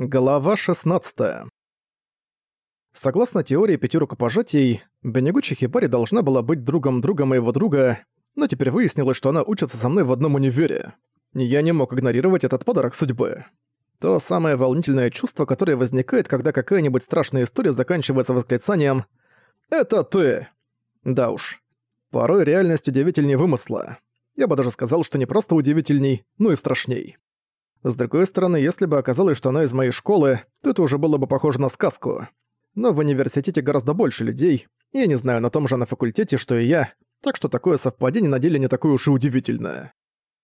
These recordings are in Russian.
Глава 16. Согласно теории пяти рукопожатий, Бенегучи Хибари должна была быть другом друга моего друга, но теперь выяснилось, что она учится со мной в одном универе. Я не мог игнорировать этот подарок судьбы. То самое волнительное чувство, которое возникает, когда какая-нибудь страшная история заканчивается восклицанием «Это ты!». Да уж. Порой реальность удивительнее вымысла. Я бы даже сказал, что не просто удивительней, но и страшней. С другой стороны, если бы оказалось, что она из моей школы, то это уже было бы похоже на сказку. Но в университете гораздо больше людей, я не знаю, на том же на факультете, что и я, так что такое совпадение на деле не такое уж и удивительное.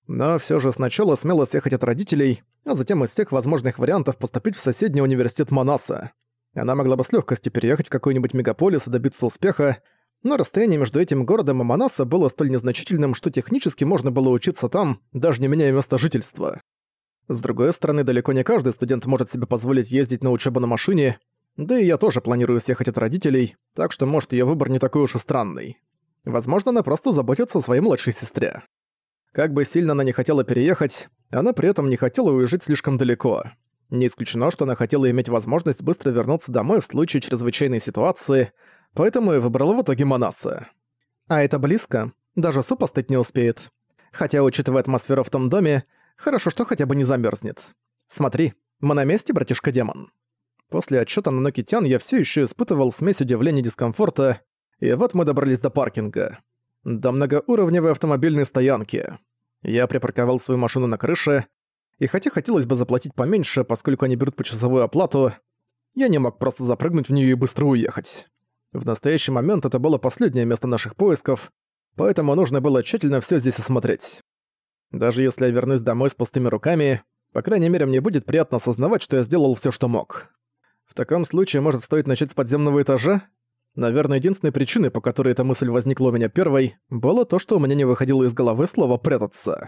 Но все же сначала смело съехать от родителей, а затем из всех возможных вариантов поступить в соседний университет Манаса. Она могла бы с легкостью переехать в какой-нибудь мегаполис и добиться успеха, но расстояние между этим городом и Манаса было столь незначительным, что технически можно было учиться там, даже не меняя место жительства. С другой стороны, далеко не каждый студент может себе позволить ездить на учебу на машине, да и я тоже планирую съехать от родителей, так что, может, её выбор не такой уж и странный. Возможно, она просто заботится о своей младшей сестре. Как бы сильно она не хотела переехать, она при этом не хотела уезжать слишком далеко. Не исключено, что она хотела иметь возможность быстро вернуться домой в случае чрезвычайной ситуации, поэтому и выбрала в итоге Манаса. А это близко, даже суп остыть не успеет. Хотя, учитывая атмосферу в том доме, Хорошо, что хотя бы не замерзнет. Смотри, мы на месте, братишка-демон. После отчета на Нокитян я все еще испытывал смесь удивления и дискомфорта, и вот мы добрались до паркинга. До многоуровневой автомобильной стоянки. Я припарковал свою машину на крыше, и хотя хотелось бы заплатить поменьше, поскольку они берут почасовую оплату, я не мог просто запрыгнуть в нее и быстро уехать. В настоящий момент это было последнее место наших поисков, поэтому нужно было тщательно все здесь осмотреть. Даже если я вернусь домой с пустыми руками, по крайней мере, мне будет приятно осознавать, что я сделал все, что мог. В таком случае, может, стоит начать с подземного этажа? Наверное, единственной причиной, по которой эта мысль возникла у меня первой, было то, что у меня не выходило из головы слово «прятаться».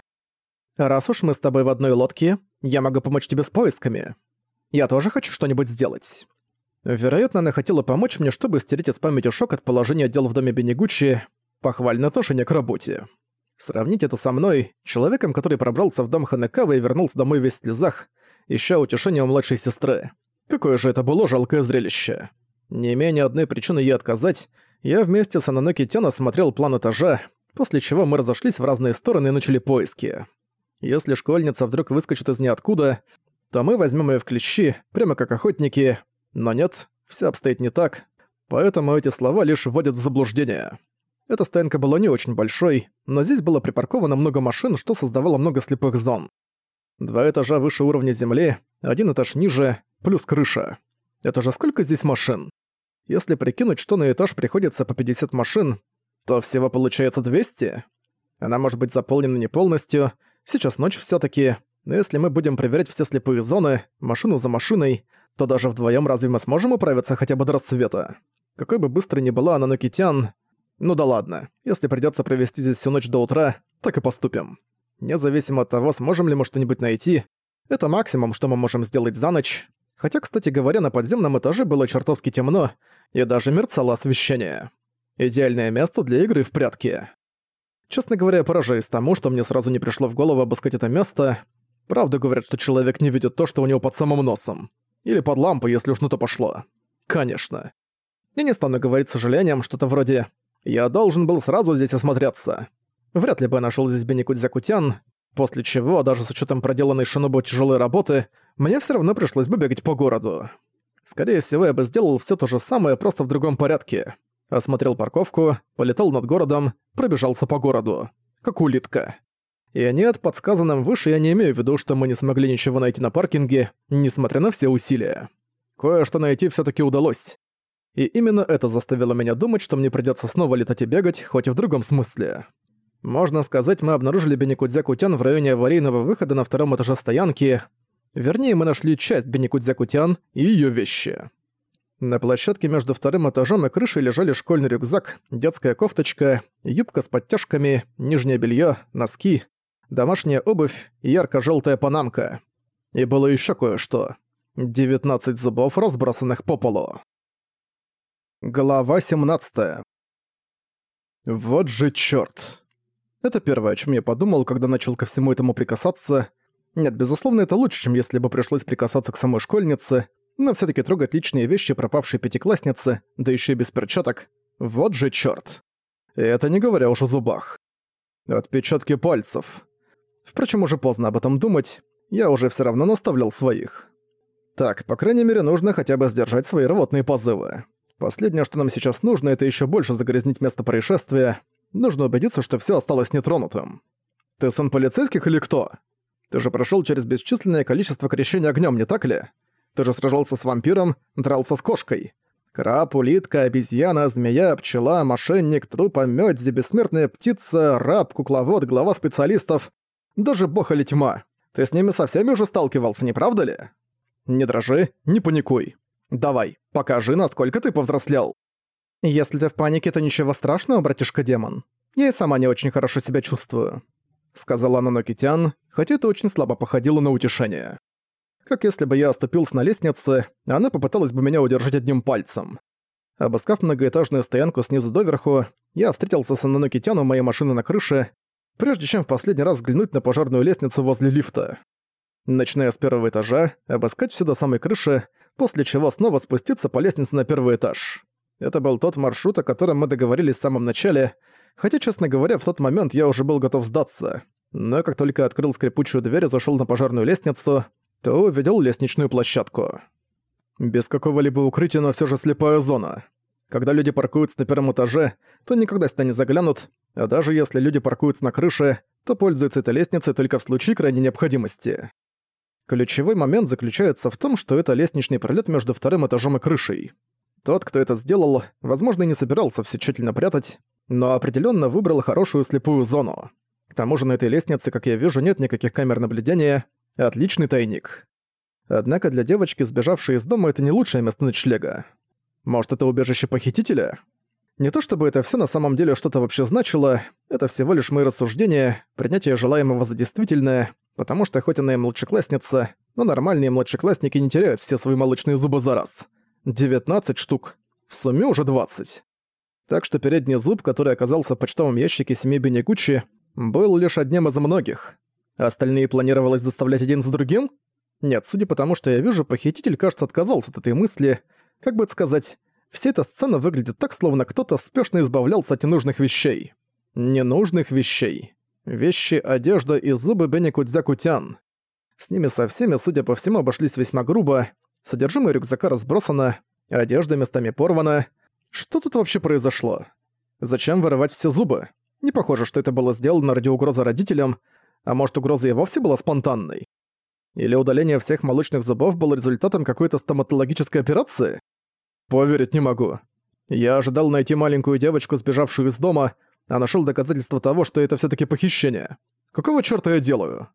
«Раз уж мы с тобой в одной лодке, я могу помочь тебе с поисками. Я тоже хочу что-нибудь сделать». Вероятно, она хотела помочь мне, чтобы стереть из памяти шок от положения дел в доме Бенегуччи, похвальное отношение к работе. Сравнить это со мной, человеком, который пробрался в дом Ханекавы и вернулся домой весь в слезах, ища утешения у младшей сестры. Какое же это было жалкое зрелище. Не имея ни одной причины ей отказать, я вместе с Ананоки Тяна смотрел план этажа, после чего мы разошлись в разные стороны и начали поиски. Если школьница вдруг выскочит из ниоткуда, то мы возьмем ее в клещи, прямо как охотники, но нет, все обстоит не так, поэтому эти слова лишь вводят в заблуждение. Эта стоянка была не очень большой, но здесь было припарковано много машин, что создавало много слепых зон. Два этажа выше уровня земли, один этаж ниже, плюс крыша. Это же сколько здесь машин? Если прикинуть, что на этаж приходится по 50 машин, то всего получается 200. Она может быть заполнена не полностью, сейчас ночь все таки но если мы будем проверять все слепые зоны, машину за машиной, то даже вдвоем разве мы сможем управиться хотя бы до рассвета? Какой бы быстро ни была она Нокитян, ну да ладно, если придётся провести здесь всю ночь до утра, так и поступим. Независимо от того, сможем ли мы что-нибудь найти, это максимум, что мы можем сделать за ночь. Хотя, кстати говоря, на подземном этаже было чертовски темно, и даже мерцало освещение. Идеальное место для игры в прятки. Честно говоря, поражаюсь тому, что мне сразу не пришло в голову обыскать это место. Правда говорят, что человек не видит то, что у него под самым носом. Или под лампой, если уж на то пошло. Конечно. Я не стану говорить сожалением что-то вроде я должен был сразу здесь осмотреться. Вряд ли бы я нашёл здесь Беникудзякутян, после чего, даже с учетом проделанной Шинобу тяжелой работы, мне все равно пришлось бы бегать по городу. Скорее всего, я бы сделал все то же самое, просто в другом порядке. Осмотрел парковку, полетал над городом, пробежался по городу. Как улитка. И нет, подсказанным выше я не имею в виду, что мы не смогли ничего найти на паркинге, несмотря на все усилия. Кое-что найти все таки удалось. И именно это заставило меня думать, что мне придётся снова летать и бегать, хоть и в другом смысле. Можно сказать, мы обнаружили Беникудзя-Кутян в районе аварийного выхода на втором этаже стоянки. Вернее, мы нашли часть Беникудзя-Кутян и её вещи. На площадке между вторым этажом и крышей лежали школьный рюкзак, детская кофточка, юбка с подтяжками, нижнее белье, носки, домашняя обувь и ярко-желтая панамка. И было еще кое-что. 19 зубов, разбросанных по полу. Глава 17. Вот же чёрт. Это первое, о чём я подумал, когда начал ко всему этому прикасаться. Нет, безусловно, это лучше, чем если бы пришлось прикасаться к самой школьнице, но все таки трогать личные вещи пропавшей пятиклассницы, да еще и без перчаток, вот же черт. Это не говоря уж о зубах. Отпечатки пальцев. Впрочем, уже поздно об этом думать, я уже все равно наставлял своих. Так, по крайней мере, нужно хотя бы сдержать свои рвотные позывы. Последнее, что нам сейчас нужно, это еще больше загрязнить место происшествия. Нужно убедиться, что все осталось нетронутым. Ты сын полицейских или кто? Ты же прошел через бесчисленное количество крещений огнем, не так ли? Ты же сражался с вампиром, дрался с кошкой. Краб, улитка, обезьяна, змея, пчела, мошенник, труп, мёдзи, бессмертная птица, раб, кукловод, глава специалистов. Даже бог или тьма. Ты с ними со всеми уже сталкивался, не правда ли? Не дрожи, не паникуй. Давай, покажи, насколько ты повзрослел. Если ты в панике, то ничего страшного, братишка-демон. Я и сама не очень хорошо себя чувствую сказала Нанокитян, хотя это очень слабо походило на утешение. Как если бы я оступился на лестнице, она попыталась бы меня удержать одним пальцем. Обыскав многоэтажную стоянку снизу доверху, я встретился с Нанокитян у моей машины на крыше, прежде чем в последний раз взглянуть на пожарную лестницу возле лифта. Начиная с первого этажа, обыскать всё до самой крыши, после чего снова спуститься по лестнице на первый этаж. Это был тот маршрут, о котором мы договорились в самом начале, Хотя, честно говоря, в тот момент я уже был готов сдаться. Но как только открыл скрипучую дверь и зашёл на пожарную лестницу, то увидел лестничную площадку. Без какого-либо укрытия, но всё же слепая зона. Когда люди паркуются на первом этаже, то никогда сюда не заглянут, а даже если люди паркуются на крыше, то пользуются этой лестницей только в случае крайней необходимости. Ключевой момент заключается в том, что это лестничный пролет между вторым этажом и крышей. Тот, кто это сделал, возможно, и не собирался все тщательно прятать, но определенно выбрал хорошую слепую зону. К тому же на этой лестнице, как я вижу, нет никаких камер наблюдения. Отличный тайник. Однако для девочки, сбежавшей из дома, это не лучшее место ночлега. Может, это убежище похитителя? Не то чтобы это все на самом деле что-то вообще значило, это всего лишь мои рассуждения, принятие желаемого за действительное, потому что хоть она и младшеклассница, но нормальные младшеклассники не теряют все свои молочные зубы за раз. 19 штук. В сумме уже 20 так что передний зуб, который оказался в почтовом ящике семьи Бенегучи, был лишь одним из многих. Остальные планировалось доставлять один за другим? Нет, судя по тому, что я вижу, похититель, кажется, отказался от этой мысли. Как бы это сказать, вся эта сцена выглядит так, словно кто-то спешно избавлялся от ненужных вещей. Ненужных вещей. Вещи, одежда и зубы Бенекудзя-Кутян. С ними со всеми, судя по всему, обошлись весьма грубо. Содержимое рюкзака разбросано, одежда местами порвана, что тут вообще произошло? Зачем вырывать все зубы? Не похоже, что это было сделано ради угрозы родителям, а может угроза и вовсе была спонтанной? Или удаление всех молочных зубов было результатом какой-то стоматологической операции? Поверить не могу. Я ожидал найти маленькую девочку, сбежавшую из дома, а нашел доказательства того, что это все таки похищение. Какого чёрта я делаю?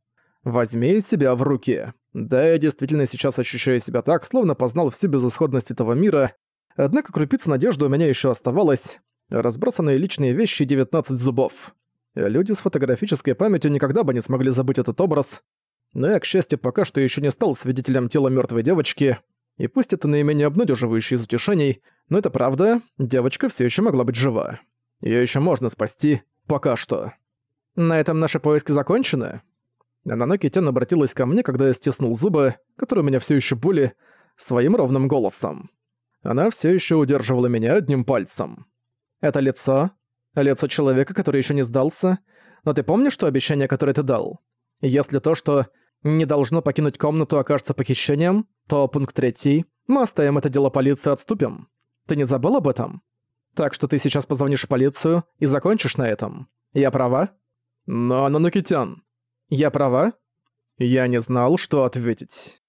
Возьми себя в руки. Да, я действительно сейчас ощущаю себя так, словно познал всю безысходность этого мира, Однако крупица надежды у меня еще оставалась. Разбросанные личные вещи 19 зубов. Люди с фотографической памятью никогда бы не смогли забыть этот образ. Но я, к счастью, пока что еще не стал свидетелем тела мертвой девочки. И пусть это наименее обнадеживающее из утешений, но это правда, девочка все еще могла быть жива. Ее еще можно спасти, пока что. На этом наши поиски закончены. Наноки Тен обратилась ко мне, когда я стиснул зубы, которые у меня все еще были, своим ровным голосом. Она все еще удерживала меня одним пальцем. Это лицо? Лицо человека, который еще не сдался? Но ты помнишь то обещание, которое ты дал? Если то, что не должно покинуть комнату, окажется похищением, то пункт третий. Мы оставим это дело полиции отступим. Ты не забыл об этом? Так что ты сейчас позвонишь в полицию и закончишь на этом. Я права? Но, Нанукитян. Я права? Я не знал, что ответить.